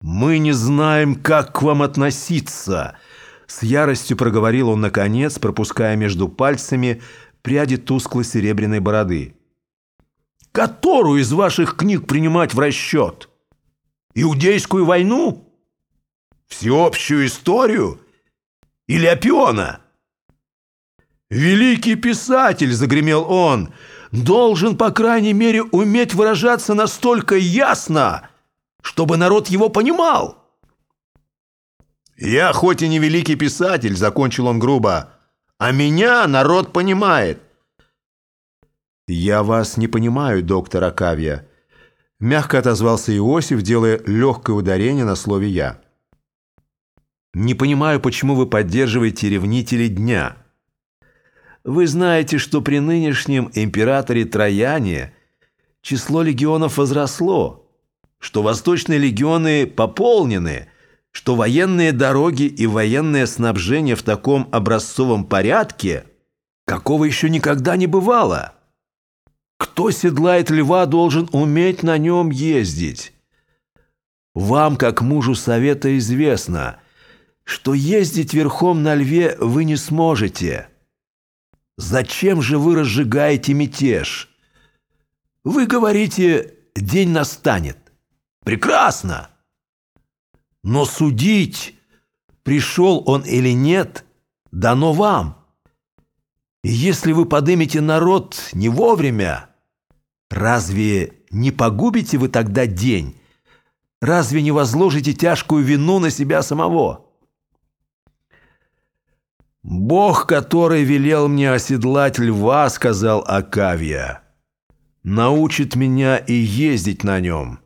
«Мы не знаем, как к вам относиться», — с яростью проговорил он наконец, пропуская между пальцами пряди тускло-серебряной бороды. «Которую из ваших книг принимать в расчет? Иудейскую войну? Всеобщую историю? Или Опиона?» «Великий писатель», — загремел он, — «должен, по крайней мере, уметь выражаться настолько ясно, чтобы народ его понимал». «Я хоть и не великий писатель», — закончил он грубо, — «а меня народ понимает». «Я вас не понимаю, доктор Акавия», — мягко отозвался Иосиф, делая легкое ударение на слове «я». «Не понимаю, почему вы поддерживаете ревнителей дня». Вы знаете, что при нынешнем императоре Трояне число легионов возросло, что восточные легионы пополнены, что военные дороги и военное снабжение в таком образцовом порядке, какого еще никогда не бывало. Кто седлает льва, должен уметь на нем ездить. Вам, как мужу совета, известно, что ездить верхом на льве вы не сможете». Зачем же вы разжигаете мятеж? Вы говорите, день настанет. Прекрасно! Но судить, пришел он или нет, дано вам. И если вы подымете народ не вовремя, разве не погубите вы тогда день? Разве не возложите тяжкую вину на себя самого?» «Бог, который велел мне оседлать льва, — сказал Акавия, — научит меня и ездить на нем».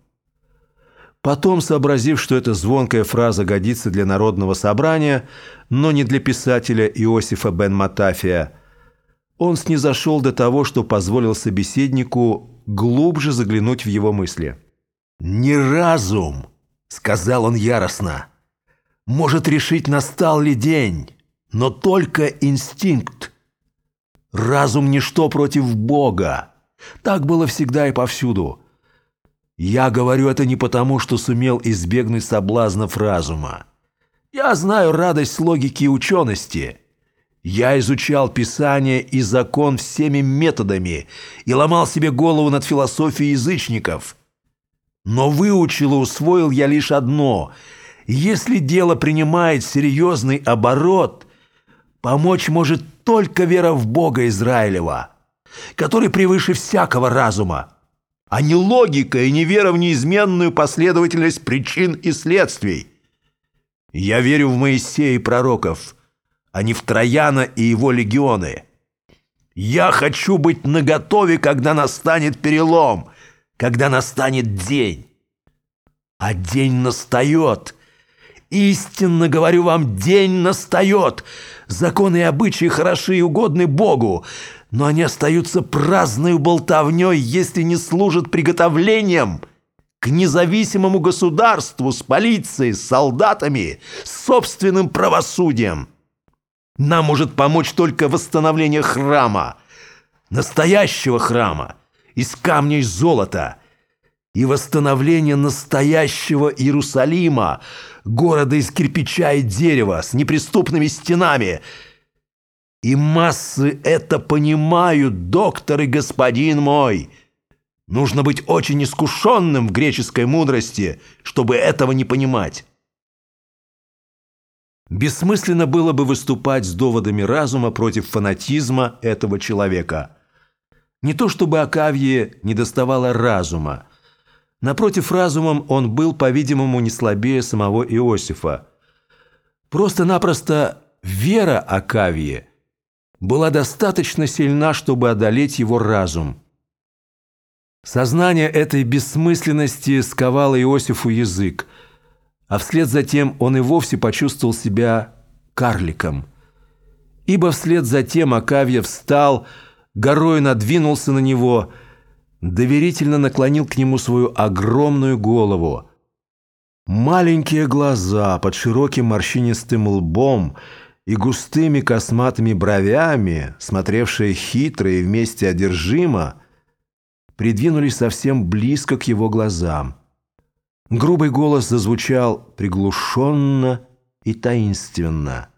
Потом, сообразив, что эта звонкая фраза годится для народного собрания, но не для писателя Иосифа бен Матафия, он снизошел до того, что позволил собеседнику глубже заглянуть в его мысли. «Не разум!» — сказал он яростно. «Может решить, настал ли день» но только инстинкт. Разум – ничто против Бога. Так было всегда и повсюду. Я говорю это не потому, что сумел избегнуть соблазнов разума. Я знаю радость логики и учености. Я изучал Писание и закон всеми методами и ломал себе голову над философией язычников. Но выучил и усвоил я лишь одно – если дело принимает серьезный оборот – Помочь может только вера в Бога Израилева, который превыше всякого разума, а не логика и не вера в неизменную последовательность причин и следствий. Я верю в Моисея и пророков, а не в Трояна и его легионы. Я хочу быть наготове, когда настанет перелом, когда настанет день. А день настает — Истинно говорю вам, день настает. Законы и обычаи хороши и угодны Богу, но они остаются праздной болтовней, если не служат приготовлением к независимому государству с полицией, с солдатами, с собственным правосудием. Нам может помочь только восстановление храма, настоящего храма, из камня и золота – и восстановление настоящего Иерусалима, города из кирпича и дерева, с неприступными стенами. И массы это понимают, доктор и господин мой. Нужно быть очень искушенным в греческой мудрости, чтобы этого не понимать. Бессмысленно было бы выступать с доводами разума против фанатизма этого человека. Не то чтобы Акавье не доставало разума, Напротив, разумом он был, по-видимому, не слабее самого Иосифа. Просто-напросто вера Акавии была достаточно сильна, чтобы одолеть его разум. Сознание этой бессмысленности сковало Иосифу язык, а вслед за тем он и вовсе почувствовал себя карликом. Ибо вслед за тем Акавия встал, горой надвинулся на него – доверительно наклонил к нему свою огромную голову. Маленькие глаза под широким морщинистым лбом и густыми косматыми бровями, смотревшие хитро и вместе одержимо, придвинулись совсем близко к его глазам. Грубый голос зазвучал приглушенно и таинственно.